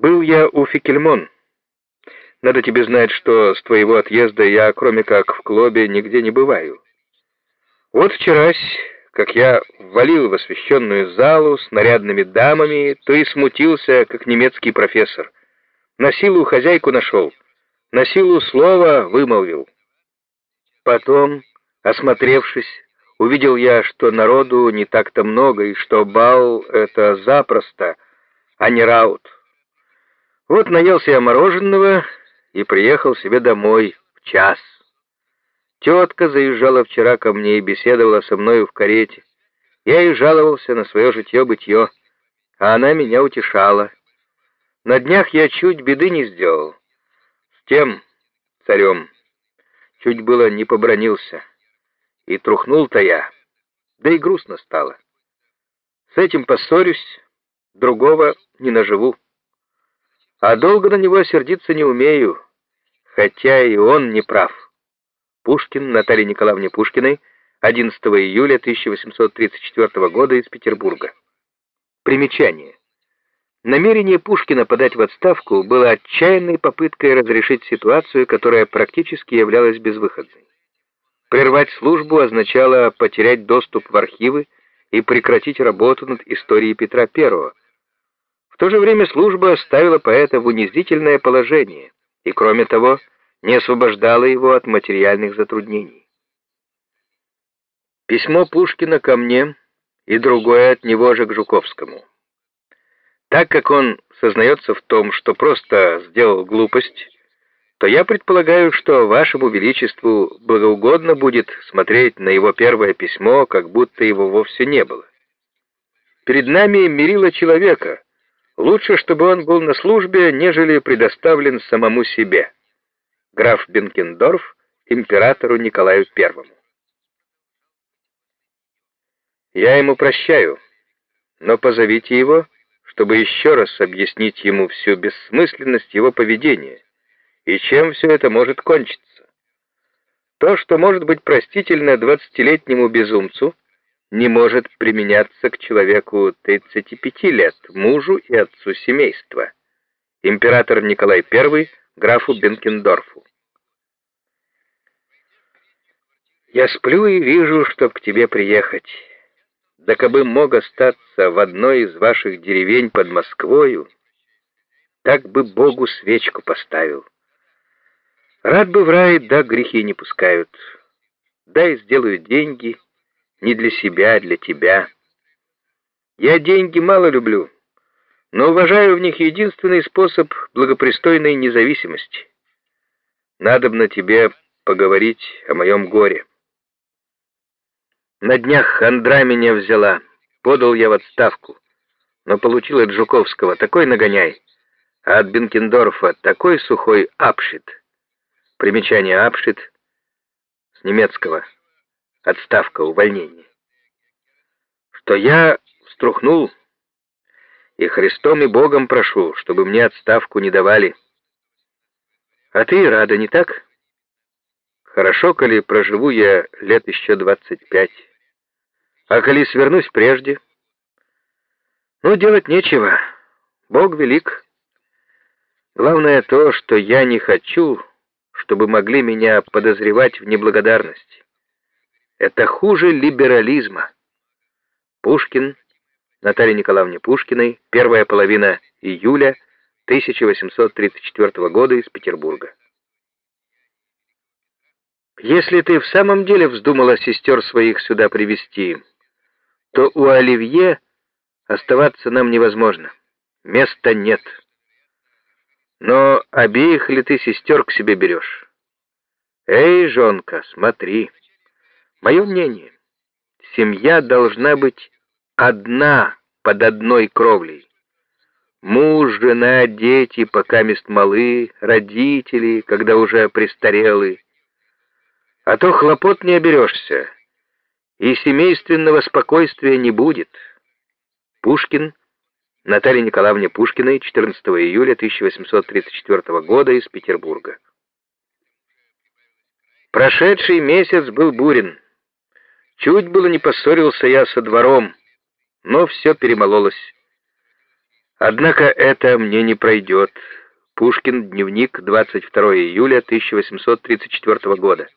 Был я у Фикельмон. Надо тебе знать, что с твоего отъезда я, кроме как в клубе, нигде не бываю. Вот вчерась, как я ввалил в освещенную залу с нарядными дамами, то и смутился, как немецкий профессор. На силу хозяйку нашел, на силу слова вымолвил. Потом, осмотревшись, увидел я, что народу не так-то много, и что бал — это запросто, а не раут. Вот наелся я мороженого и приехал себе домой в час. Тетка заезжала вчера ко мне и беседовала со мною в карете. Я ей жаловался на свое житье-бытье, а она меня утешала. На днях я чуть беды не сделал. С тем царем чуть было не побронился. И трухнул-то я, да и грустно стало. С этим поссорюсь, другого не наживу. А долго на него сердиться не умею, хотя и он не прав. Пушкин Наталье Николаевне Пушкиной 11 июля 1834 года из Петербурга. Примечание. Намерение Пушкина подать в отставку было отчаянной попыткой разрешить ситуацию, которая практически являлась безвыходной. Прервать службу означало потерять доступ в архивы и прекратить работу над историей Петра I, в то же время служба ставила поэта в унизительное положение и, кроме того, не освобождала его от материальных затруднений. Письмо Пушкина ко мне и другое от него же к Жуковскому. Так как он сознается в том, что просто сделал глупость, то я предполагаю, что вашему величеству благоугодно будет смотреть на его первое письмо, как будто его вовсе не было. Перед нами мерило человека — Лучше, чтобы он был на службе, нежели предоставлен самому себе. Граф Бенкендорф императору Николаю Первому. Я ему прощаю, но позовите его, чтобы еще раз объяснить ему всю бессмысленность его поведения и чем все это может кончиться. То, что может быть простительно двадцатилетнему безумцу, не может применяться к человеку 35 лет, мужу и отцу семейства. Император Николай I графу Бенкендорфу. Я сплю и вижу, чтоб к тебе приехать. Да кабы мог остаться в одной из ваших деревень под Москвою, так бы Богу свечку поставил. Рад бы в рай, да грехи не пускают. Дай сделаю деньги — не для себя, а для тебя. Я деньги мало люблю, но уважаю в них единственный способ благопристойной независимости. Надобно тебе поговорить о моем горе. На днях хандра меня взяла, подал я в отставку, но получил от Жуковского такой нагоняй, а от Бенкендорфа такой сухой апшит. Примечание апшит с немецкого — отставка, увольнение. Что я струхнул, и Христом и Богом прошу, чтобы мне отставку не давали. А ты рада, не так? Хорошо, коли проживу я лет еще двадцать пять. А коли свернусь прежде? Ну, делать нечего. Бог велик. Главное то, что я не хочу, чтобы могли меня подозревать в неблагодарности. Это хуже либерализма. Пушкин, Наталье Николаевне Пушкиной, первая половина июля 1834 года из Петербурга. Если ты в самом деле вздумала сестер своих сюда привести, то у Оливье оставаться нам невозможно. Места нет. Но обеих ли ты сестер к себе берешь? Эй, жонка, смотри. Мое мнение, семья должна быть одна под одной кровлей. Муж, жена, дети, пока мест малы, родители, когда уже престарелы. А то хлопот не оберешься, и семейственного спокойствия не будет. Пушкин, Наталья Николаевна Пушкиной, 14 июля 1834 года из Петербурга. Прошедший месяц был бурен. Чуть было не поссорился я со двором, но все перемололось. Однако это мне не пройдет. Пушкин, дневник, 22 июля 1834 года.